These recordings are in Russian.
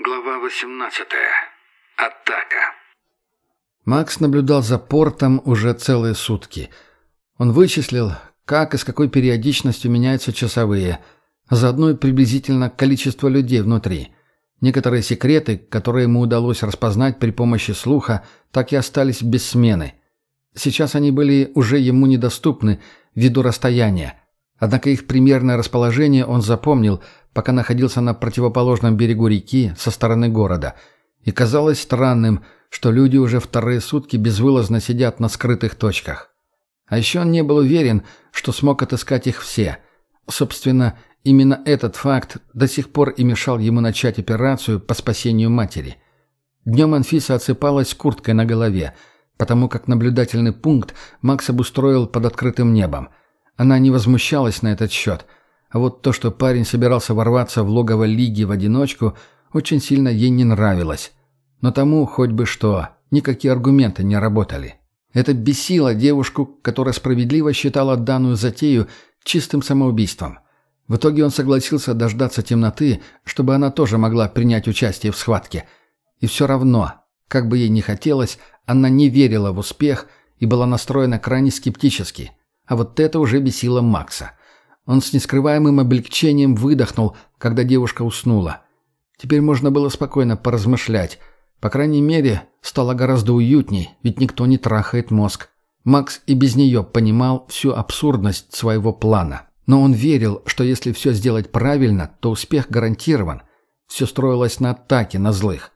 Глава 18. Атака. Макс наблюдал за портом уже целые сутки. Он вычислил, как и с какой периодичностью меняются часовые, а заодно и приблизительно количество людей внутри. Некоторые секреты, которые ему удалось распознать при помощи слуха, так и остались без смены. Сейчас они были уже ему недоступны ввиду расстояния. Однако их примерное расположение он запомнил, пока находился на противоположном берегу реки со стороны города. И казалось странным, что люди уже вторые сутки безвылазно сидят на скрытых точках. А еще он не был уверен, что смог отыскать их все. Собственно, именно этот факт до сих пор и мешал ему начать операцию по спасению матери. Днем Анфиса отсыпалась курткой на голове, потому как наблюдательный пункт Макс обустроил под открытым небом. Она не возмущалась на этот счет, а вот то, что парень собирался ворваться в логово Лиги в одиночку, очень сильно ей не нравилось. Но тому хоть бы что, никакие аргументы не работали. Это бесило девушку, которая справедливо считала данную затею чистым самоубийством. В итоге он согласился дождаться темноты, чтобы она тоже могла принять участие в схватке. И все равно, как бы ей ни хотелось, она не верила в успех и была настроена крайне скептически. А вот это уже бесило Макса. Он с нескрываемым облегчением выдохнул, когда девушка уснула. Теперь можно было спокойно поразмышлять – по крайней мере, стало гораздо уютней, ведь никто не трахает мозг. Макс и без нее понимал всю абсурдность своего плана. Но он верил, что если все сделать правильно, то успех гарантирован. Все строилось на атаке на злых.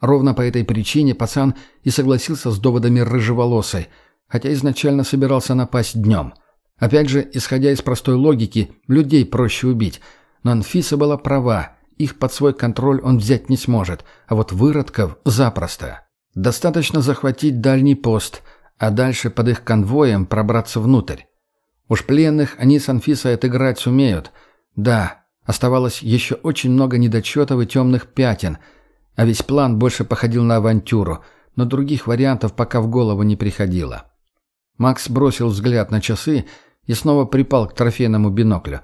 Ровно по этой причине пацан и согласился с доводами рыжеволосой, хотя изначально собирался напасть днем. Опять же, исходя из простой логики, людей проще убить. Но Анфиса была права, их под свой контроль он взять не сможет, а вот выродков запросто. Достаточно захватить дальний пост, а дальше под их конвоем пробраться внутрь. Уж пленных они с Анфисой отыграть сумеют. Да, оставалось еще очень много недочетов и темных пятен, а весь план больше походил на авантюру, но других вариантов пока в голову не приходило. Макс бросил взгляд на часы и снова припал к трофейному биноклю.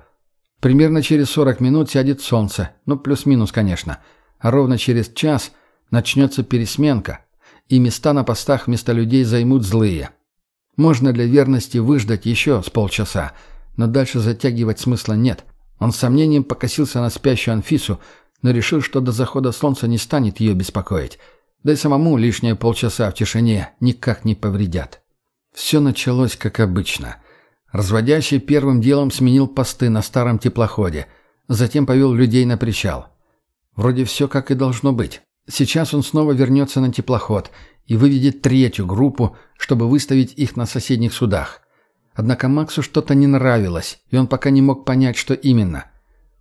Примерно через 40 минут сядет солнце, ну плюс-минус, конечно. А ровно через час начнется пересменка, и места на постах вместо людей займут злые. Можно для верности выждать еще с полчаса, но дальше затягивать смысла нет. Он с сомнением покосился на спящую Анфису, но решил, что до захода солнца не станет ее беспокоить. Да и самому лишние полчаса в тишине никак не повредят. Все началось как обычно – Разводящий первым делом сменил посты на старом теплоходе, затем повел людей на причал. Вроде все как и должно быть. Сейчас он снова вернется на теплоход и выведет третью группу, чтобы выставить их на соседних судах. Однако Максу что-то не нравилось, и он пока не мог понять, что именно.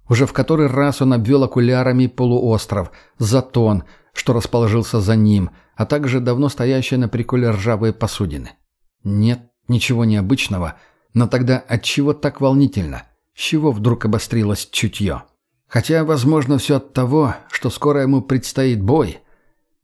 Уже в который раз он обвел окулярами полуостров, затон, что расположился за ним, а также давно стоящие на приколе ржавые посудины. Нет ничего необычного — но тогда от чего так волнительно? С чего вдруг обострилось чутье? Хотя, возможно, все от того, что скоро ему предстоит бой.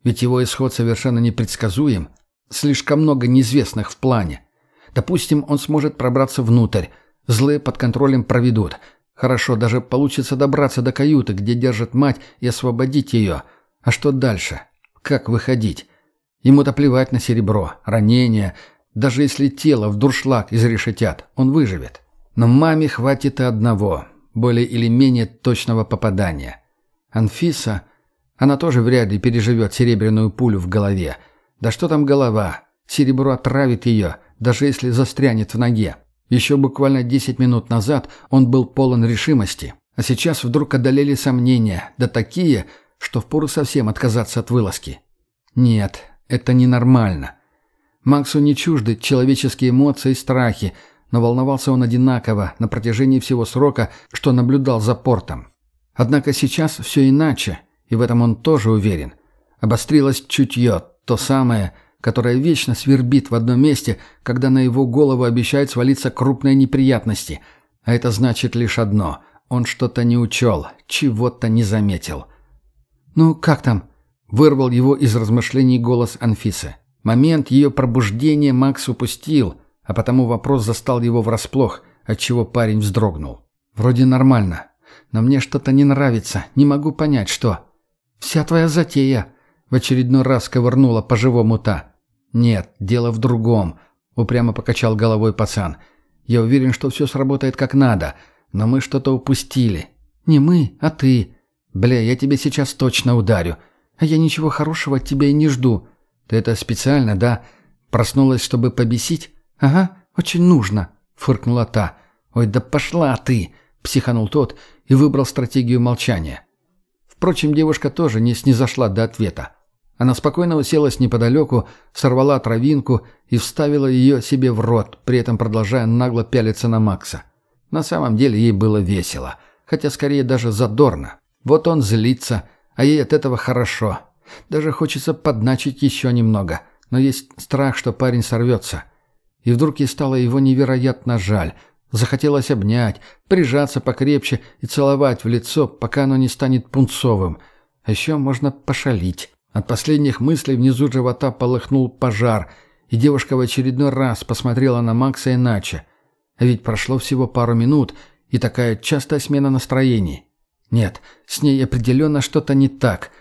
Ведь его исход совершенно непредсказуем. Слишком много неизвестных в плане. Допустим, он сможет пробраться внутрь. Злые под контролем проведут. Хорошо, даже получится добраться до каюты, где держит мать, и освободить ее. А что дальше? Как выходить? Ему-то плевать на серебро, ранения, даже если тело в дуршлаг изрешетят, он выживет. Но маме хватит и одного, более или менее точного попадания. Анфиса, она тоже вряд ли переживет серебряную пулю в голове. Да что там голова? Серебро отравит ее, даже если застрянет в ноге. Еще буквально 10 минут назад он был полон решимости, а сейчас вдруг одолели сомнения, да такие, что впору совсем отказаться от вылазки. Нет, это ненормально. Максу не чужды человеческие эмоции и страхи, но волновался он одинаково на протяжении всего срока, что наблюдал за портом. Однако сейчас все иначе, и в этом он тоже уверен. Обострилось чутье, то самое, которое вечно свербит в одном месте, когда на его голову обещают свалиться крупные неприятности. А это значит лишь одно – он что-то не учел, чего-то не заметил. «Ну, как там?» – вырвал его из размышлений голос Анфисы. Момент ее пробуждения Макс упустил, а потому вопрос застал его врасплох, отчего парень вздрогнул. «Вроде нормально, но мне что-то не нравится, не могу понять, что». «Вся твоя затея!» — в очередной раз ковырнула по-живому та. «Нет, дело в другом», — упрямо покачал головой пацан. «Я уверен, что все сработает как надо, но мы что-то упустили. Не мы, а ты. Бля, я тебе сейчас точно ударю. А я ничего хорошего от тебя и не жду. Ты это специально, да? Проснулась, чтобы побесить? Ага, очень нужно», — фыркнула та. «Ой, да пошла ты!» — психанул тот и выбрал стратегию молчания. Впрочем, девушка тоже не снизошла до ответа. Она спокойно уселась неподалеку, сорвала травинку и вставила ее себе в рот, при этом продолжая нагло пялиться на Макса. На самом деле ей было весело, хотя скорее даже задорно. Вот он злится, а ей от этого хорошо. Даже хочется подначить еще немного, но есть страх, что парень сорвется. И вдруг ей стало его невероятно жаль. Захотелось обнять, прижаться покрепче и целовать в лицо, пока оно не станет пунцовым. А еще можно пошалить. От последних мыслей внизу живота полыхнул пожар, и девушка в очередной раз посмотрела на Макса иначе. А ведь прошло всего пару минут, и такая частая смена настроений. Нет, с ней определенно что-то не так.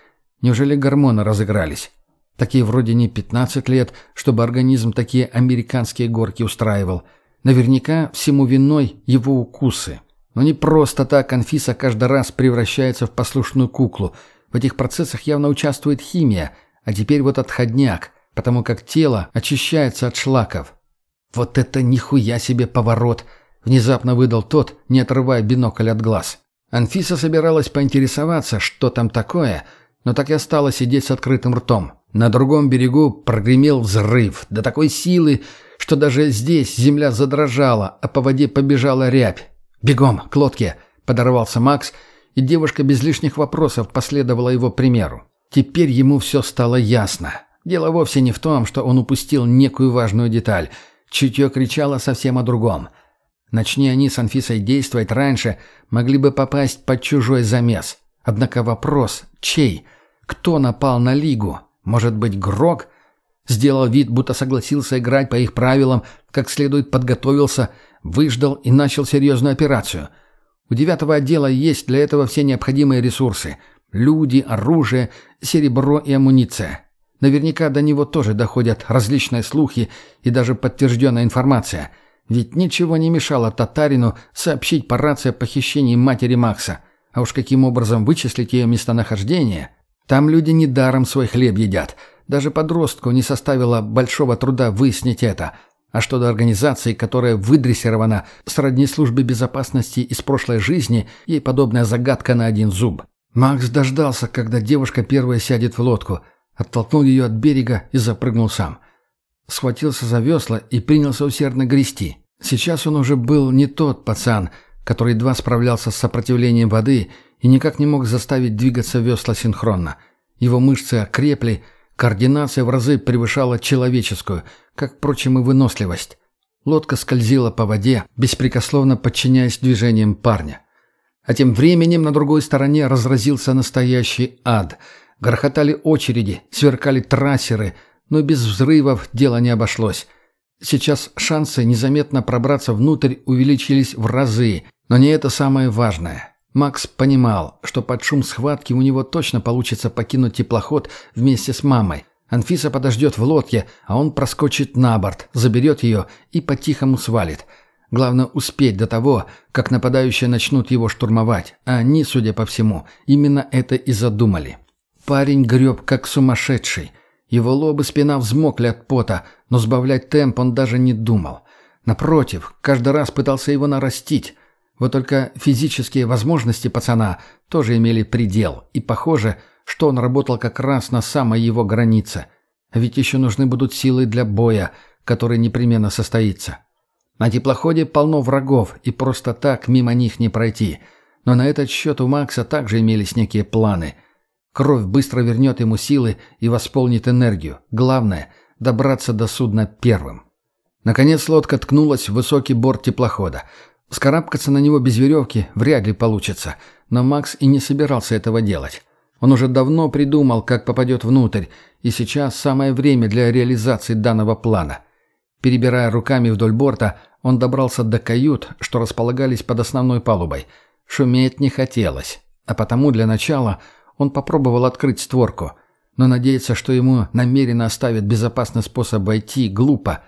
Неужели гормоны разыгрались? Такие вроде не 15 лет, чтобы организм такие американские горки устраивал. Наверняка всему виной его укусы. Но не просто так Анфиса каждый раз превращается в послушную куклу. В этих процессах явно участвует химия, а теперь вот отходняк, потому как тело очищается от шлаков. «Вот это нихуя себе поворот!» — внезапно выдал тот, не отрывая бинокль от глаз. Анфиса собиралась поинтересоваться, что там такое, но так и осталась сидеть с открытым ртом. На другом берегу прогремел взрыв, до такой силы, что даже здесь земля задрожала, а по воде побежала рябь. «Бегом, к лодке!» — подорвался Макс, и девушка без лишних вопросов последовала его примеру. Теперь ему все стало ясно. Дело вовсе не в том, что он упустил некую важную деталь. Чутье кричало совсем о другом. Начни они с Анфисой действовать раньше, могли бы попасть под чужой замес. Однако вопрос — чей? Кто напал на Лигу? Может быть, Грок? Сделал вид, будто согласился играть по их правилам, как следует подготовился, выждал и начал серьезную операцию. У девятого отдела есть для этого все необходимые ресурсы. Люди, оружие, серебро и амуниция. Наверняка до него тоже доходят различные слухи и даже подтвержденная информация. Ведь ничего не мешало татарину сообщить по рации о похищении матери Макса. А уж каким образом вычислить ее местонахождение – там люди недаром свой хлеб едят. Даже подростку не составило большого труда выяснить это. А что до организации, которая выдрессирована сродни службе безопасности из прошлой жизни, ей подобная загадка на один зуб. Макс дождался, когда девушка первая сядет в лодку, оттолкнул ее от берега и запрыгнул сам. Схватился за весла и принялся усердно грести. Сейчас он уже был не тот пацан, который едва справлялся с сопротивлением воды и никак не мог заставить двигаться весла синхронно. Его мышцы окрепли, координация в разы превышала человеческую, как, впрочем, и выносливость. Лодка скользила по воде, беспрекословно подчиняясь движениям парня. А тем временем на другой стороне разразился настоящий ад. Грохотали очереди, сверкали трассеры, но без взрывов дело не обошлось. Сейчас шансы незаметно пробраться внутрь увеличились в разы, но не это самое важное. Макс понимал, что под шум схватки у него точно получится покинуть теплоход вместе с мамой. Анфиса подождет в лодке, а он проскочит на борт, заберет ее и по-тихому свалит. Главное успеть до того, как нападающие начнут его штурмовать, а они, судя по всему, именно это и задумали. Парень греб как сумасшедший. Его лоб и спина взмокли от пота, но сбавлять темп он даже не думал. Напротив, каждый раз пытался его нарастить. Вот только физические возможности пацана тоже имели предел, и похоже, что он работал как раз на самой его границе. А ведь еще нужны будут силы для боя, который непременно состоится. На теплоходе полно врагов, и просто так мимо них не пройти. Но на этот счет у Макса также имелись некие планы. Кровь быстро вернет ему силы и восполнит энергию. Главное — добраться до судна первым. Наконец лодка ткнулась в высокий борт теплохода. Скарабкаться на него без веревки вряд ли получится, но Макс и не собирался этого делать. Он уже давно придумал, как попадет внутрь, и сейчас самое время для реализации данного плана. Перебирая руками вдоль борта, он добрался до кают, что располагались под основной палубой. Шуметь не хотелось, а потому для начала Он попробовал открыть створку, но надеяться, что ему намеренно оставят безопасный способ войти, глупо.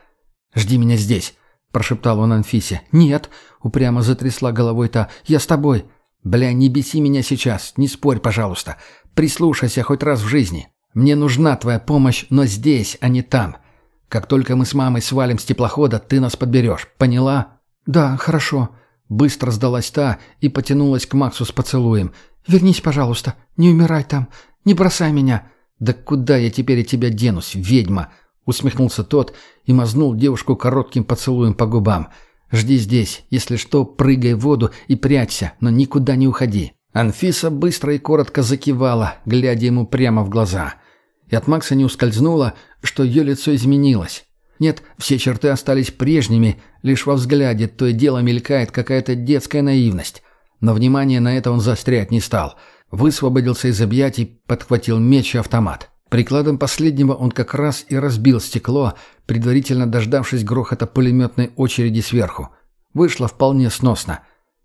«Жди меня здесь», — прошептал он Анфисе. «Нет», — упрямо затрясла головой та, — «я с тобой». «Бля, не беси меня сейчас, не спорь, пожалуйста. Прислушайся хоть раз в жизни. Мне нужна твоя помощь, но здесь, а не там. Как только мы с мамой свалим с теплохода, ты нас подберешь. Поняла?» «Да, хорошо». Быстро сдалась та и потянулась к Максу с поцелуем. «Вернись, пожалуйста. Не умирай там. Не бросай меня». «Да куда я теперь от тебя денусь, ведьма?» Усмехнулся тот и мазнул девушку коротким поцелуем по губам. «Жди здесь. Если что, прыгай в воду и прячься, но никуда не уходи». Анфиса быстро и коротко закивала, глядя ему прямо в глаза. И от Макса не ускользнуло, что ее лицо изменилось. Нет, все черты остались прежними, лишь во взгляде то и дело мелькает какая-то детская наивность. Но внимание на это он заострять не стал. Высвободился из объятий, подхватил меч и автомат. Прикладом последнего он как раз и разбил стекло, предварительно дождавшись грохота пулеметной очереди сверху. Вышло вполне сносно.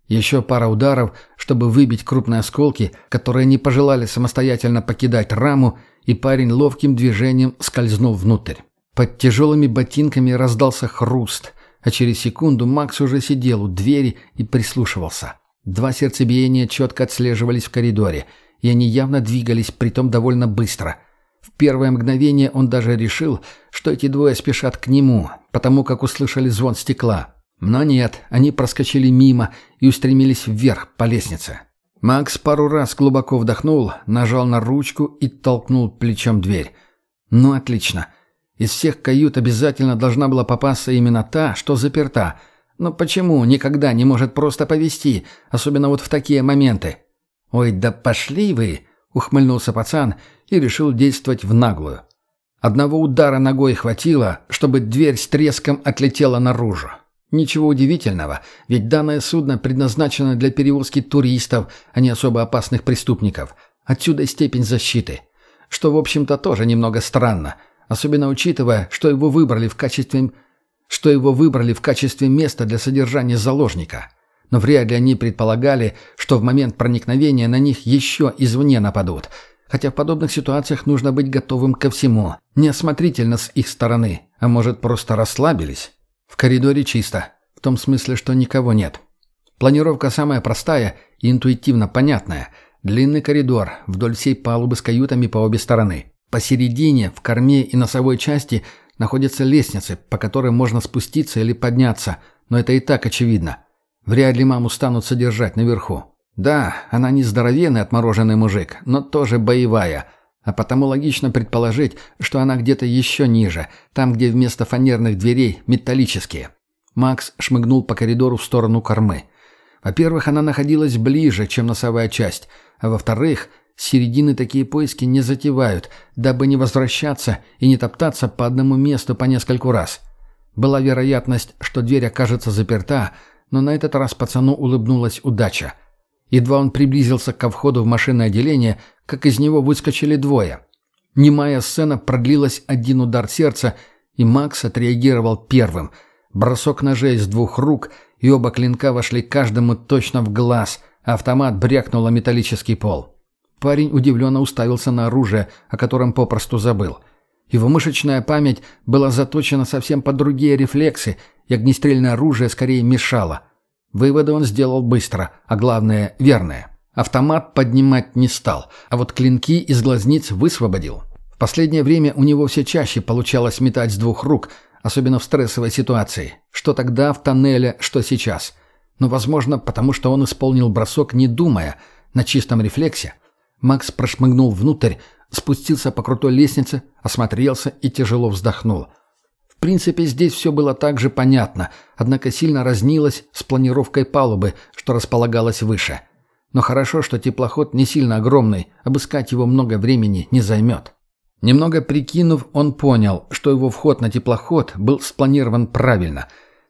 Еще пара ударов, чтобы выбить крупные осколки, которые не пожелали самостоятельно покидать раму, и парень ловким движением скользнул внутрь. Под тяжелыми ботинками раздался хруст, а через секунду Макс уже сидел у двери и прислушивался. Два сердцебиения четко отслеживались в коридоре, и они явно двигались, притом довольно быстро – в первое мгновение он даже решил, что эти двое спешат к нему, потому как услышали звон стекла. Но нет, они проскочили мимо и устремились вверх по лестнице. Макс пару раз глубоко вдохнул, нажал на ручку и толкнул плечом дверь. Ну, отлично. Из всех кают обязательно должна была попасться именно та, что заперта. Но почему никогда не может просто повести, особенно вот в такие моменты? «Ой, да пошли вы!» — ухмыльнулся пацан и решил действовать в наглую. Одного удара ногой хватило, чтобы дверь с треском отлетела наружу. Ничего удивительного, ведь данное судно предназначено для перевозки туристов, а не особо опасных преступников. Отсюда степень защиты. Что, в общем-то, тоже немного странно, особенно учитывая, что его выбрали в качестве что его выбрали в качестве места для содержания заложника. Но вряд ли они предполагали, что в момент проникновения на них еще извне нападут – Хотя в подобных ситуациях нужно быть готовым ко всему. Неосмотрительно с их стороны. А может, просто расслабились? В коридоре чисто. В том смысле, что никого нет. Планировка самая простая и интуитивно понятная. Длинный коридор вдоль всей палубы с каютами по обе стороны. Посередине, в корме и носовой части находятся лестницы, по которым можно спуститься или подняться, но это и так очевидно. Вряд ли маму станут содержать наверху. Да, она не здоровенный отмороженный мужик, но тоже боевая. А потому логично предположить, что она где-то еще ниже, там, где вместо фанерных дверей металлические. Макс шмыгнул по коридору в сторону кормы. Во-первых, она находилась ближе, чем носовая часть, а во-вторых, середины такие поиски не затевают, дабы не возвращаться и не топтаться по одному месту по нескольку раз. Была вероятность, что дверь окажется заперта, но на этот раз пацану улыбнулась удача – Едва он приблизился ко входу в машинное отделение, как из него выскочили двое. Немая сцена продлилась один удар сердца, и Макс отреагировал первым. Бросок ножей с двух рук, и оба клинка вошли каждому точно в глаз, а автомат брякнул о металлический пол. Парень удивленно уставился на оружие, о котором попросту забыл. Его мышечная память была заточена совсем под другие рефлексы, и огнестрельное оружие скорее мешало. Выводы он сделал быстро, а главное – верные. Автомат поднимать не стал, а вот клинки из глазниц высвободил. В последнее время у него все чаще получалось метать с двух рук, особенно в стрессовой ситуации. Что тогда в тоннеле, что сейчас. Но, возможно, потому что он исполнил бросок, не думая, на чистом рефлексе. Макс прошмыгнул внутрь, спустился по крутой лестнице, осмотрелся и тяжело вздохнул – в принципе, здесь все было так же понятно, однако сильно разнилось с планировкой палубы, что располагалось выше. Но хорошо, что теплоход не сильно огромный, обыскать его много времени не займет. Немного прикинув, он понял, что его вход на теплоход был спланирован правильно.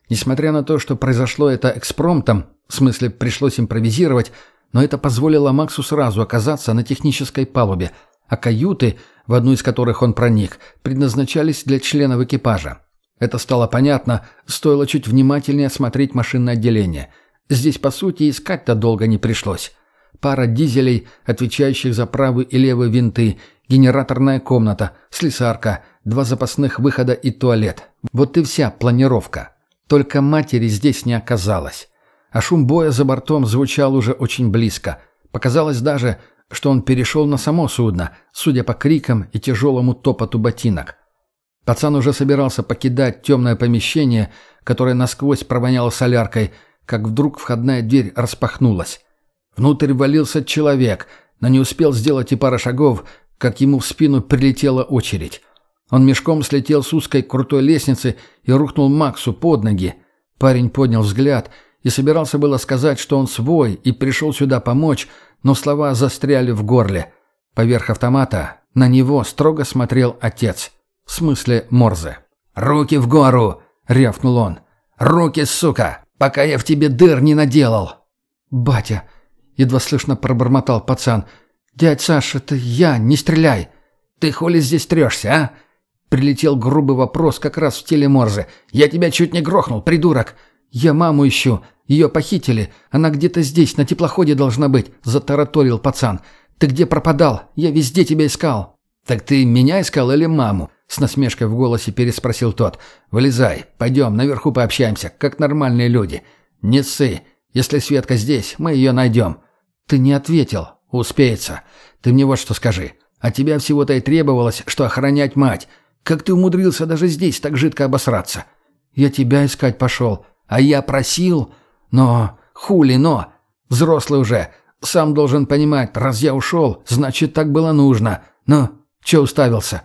Несмотря на то, что произошло это экспромтом, в смысле пришлось импровизировать, но это позволило Максу сразу оказаться на технической палубе, а каюты, в одну из которых он проник, предназначались для членов экипажа. Это стало понятно, стоило чуть внимательнее осмотреть машинное отделение. Здесь, по сути, искать-то долго не пришлось. пара дизелей, отвечающих за правый и левый винты, генераторная комната, слесарка, два запасных выхода и туалет. Вот и вся планировка. Только матери здесь не оказалось. А шум боя за бортом звучал уже очень близко. Показалось даже, что он перешел на само судно, судя по крикам и тяжелому топоту ботинок. Пацан уже собирался покидать темное помещение, которое насквозь провоняло соляркой, как вдруг входная дверь распахнулась. Внутрь валился человек, но не успел сделать и пара шагов, как ему в спину прилетела очередь. Он мешком слетел с узкой крутой лестницы и рухнул Максу под ноги. Парень поднял взгляд и собирался было сказать, что он свой и пришел сюда помочь, но слова застряли в горле. Поверх автомата на него строго смотрел отец. В смысле Морзе. «Руки в гору!» — рявкнул он. «Руки, сука! Пока я в тебе дыр не наделал!» «Батя!» — едва слышно пробормотал пацан. «Дядь Саш, это я, не стреляй!» «Ты хули здесь трешься, а?» Прилетел грубый вопрос как раз в теле Морзе. «Я тебя чуть не грохнул, придурок!» «Я маму ищу. Ее похитили. Она где-то здесь, на теплоходе должна быть», — затараторил пацан. «Ты где пропадал? Я везде тебя искал». «Так ты меня искал или маму?» — с насмешкой в голосе переспросил тот. «Вылезай, пойдем, наверху пообщаемся, как нормальные люди. Не ссы. Если Светка здесь, мы ее найдем». «Ты не ответил». «Успеется. Ты мне вот что скажи. От тебя всего-то и требовалось, что охранять мать. Как ты умудрился даже здесь так жидко обосраться?» «Я тебя искать пошел». «А я просил...» Но, хули но, взрослый уже, сам должен понимать, раз я ушел, значит, так было нужно. Ну, че уставился?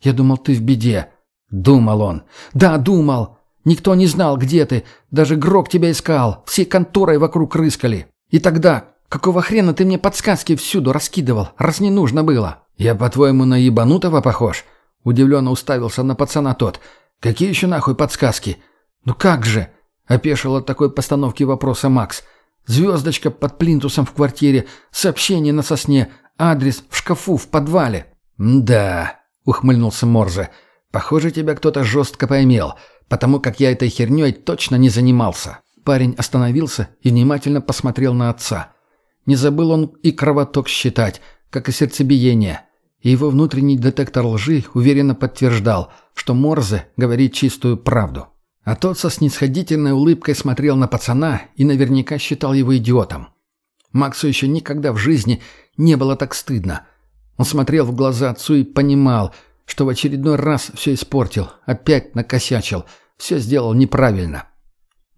Я думал, ты в беде. Думал он. Да, думал. Никто не знал, где ты. Даже Грок тебя искал. Все конторой вокруг рыскали. И тогда, какого хрена ты мне подсказки всюду раскидывал, раз не нужно было? Я, по-твоему, на ебанутого похож? Удивленно уставился на пацана тот. Какие еще нахуй подсказки? Ну как же? Опешил от такой постановки вопроса Макс. Звездочка под плинтусом в квартире, сообщение на сосне, адрес в шкафу в подвале. «Да», — ухмыльнулся Морзе, — «похоже, тебя кто-то жестко поймел, потому как я этой херней точно не занимался». Парень остановился и внимательно посмотрел на отца. Не забыл он и кровоток считать, как и сердцебиение. И его внутренний детектор лжи уверенно подтверждал, что Морзе говорит чистую правду. А тот со снисходительной улыбкой смотрел на пацана и наверняка считал его идиотом. Максу еще никогда в жизни не было так стыдно. Он смотрел в глаза отцу и понимал, что в очередной раз все испортил, опять накосячил, все сделал неправильно.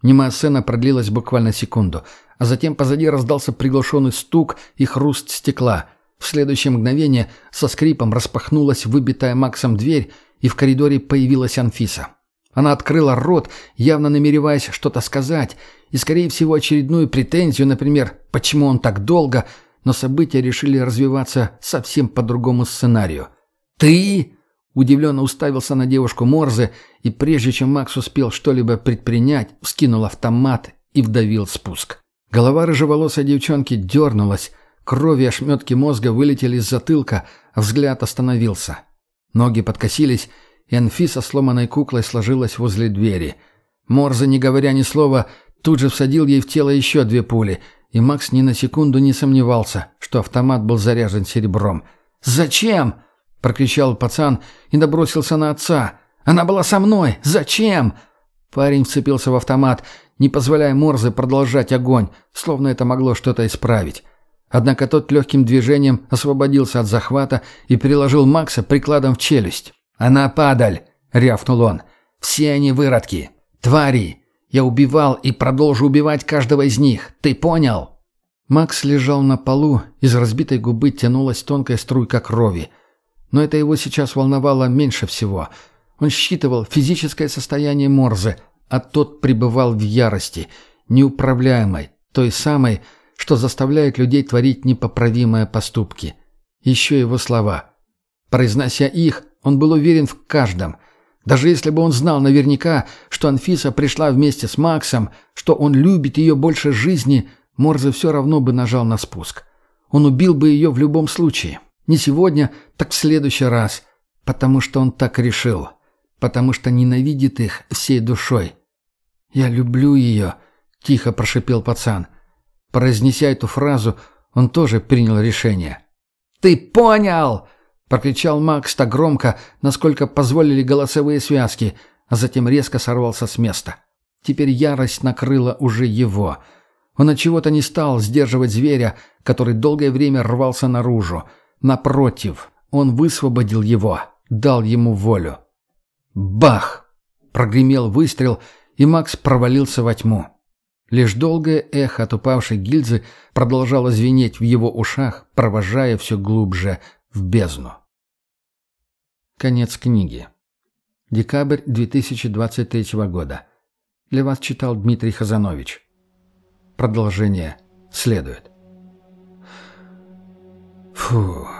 Немая сцена продлилась буквально секунду, а затем позади раздался приглушенный стук и хруст стекла. В следующее мгновение со скрипом распахнулась выбитая Максом дверь, и в коридоре появилась Анфиса. Она открыла рот, явно намереваясь что-то сказать, и, скорее всего, очередную претензию, например, почему он так долго, но события решили развиваться совсем по другому сценарию. «Ты?» – удивленно уставился на девушку Морзе, и прежде чем Макс успел что-либо предпринять, вскинул автомат и вдавил спуск. Голова рыжеволосой девчонки дернулась, крови ошметки мозга вылетели из затылка, взгляд остановился. Ноги подкосились, и Анфиса сломанной куклой сложилась возле двери. Морзе, не говоря ни слова, тут же всадил ей в тело еще две пули, и Макс ни на секунду не сомневался, что автомат был заряжен серебром. «Зачем?» — прокричал пацан и набросился на отца. «Она была со мной! Зачем?» Парень вцепился в автомат, не позволяя Морзе продолжать огонь, словно это могло что-то исправить. Однако тот легким движением освободился от захвата и переложил Макса прикладом в челюсть. «Она падаль!» — рявкнул он. «Все они выродки! Твари! Я убивал и продолжу убивать каждого из них! Ты понял?» Макс лежал на полу, из разбитой губы тянулась тонкая струйка крови. Но это его сейчас волновало меньше всего. Он считывал физическое состояние Морзе, а тот пребывал в ярости, неуправляемой, той самой, что заставляет людей творить непоправимые поступки. Еще его слова. Произнося их, он был уверен в каждом. Даже если бы он знал наверняка, что Анфиса пришла вместе с Максом, что он любит ее больше жизни, Морзе все равно бы нажал на спуск. Он убил бы ее в любом случае. Не сегодня, так в следующий раз. Потому что он так решил. Потому что ненавидит их всей душой. «Я люблю ее», — тихо прошипел пацан. Произнеся эту фразу, Он тоже принял решение. «Ты понял!» — прокричал Макс так громко, насколько позволили голосовые связки, а затем резко сорвался с места. Теперь ярость накрыла уже его. Он от чего-то не стал сдерживать зверя, который долгое время рвался наружу. Напротив, он высвободил его, дал ему волю. Бах! Прогремел выстрел, и Макс провалился во тьму. Лишь долгое эхо от упавшей гильзы продолжало звенеть в его ушах, провожая все глубже в бездну. Конец книги. Декабрь 2023 года. Для вас читал Дмитрий Хазанович. Продолжение следует. Фух.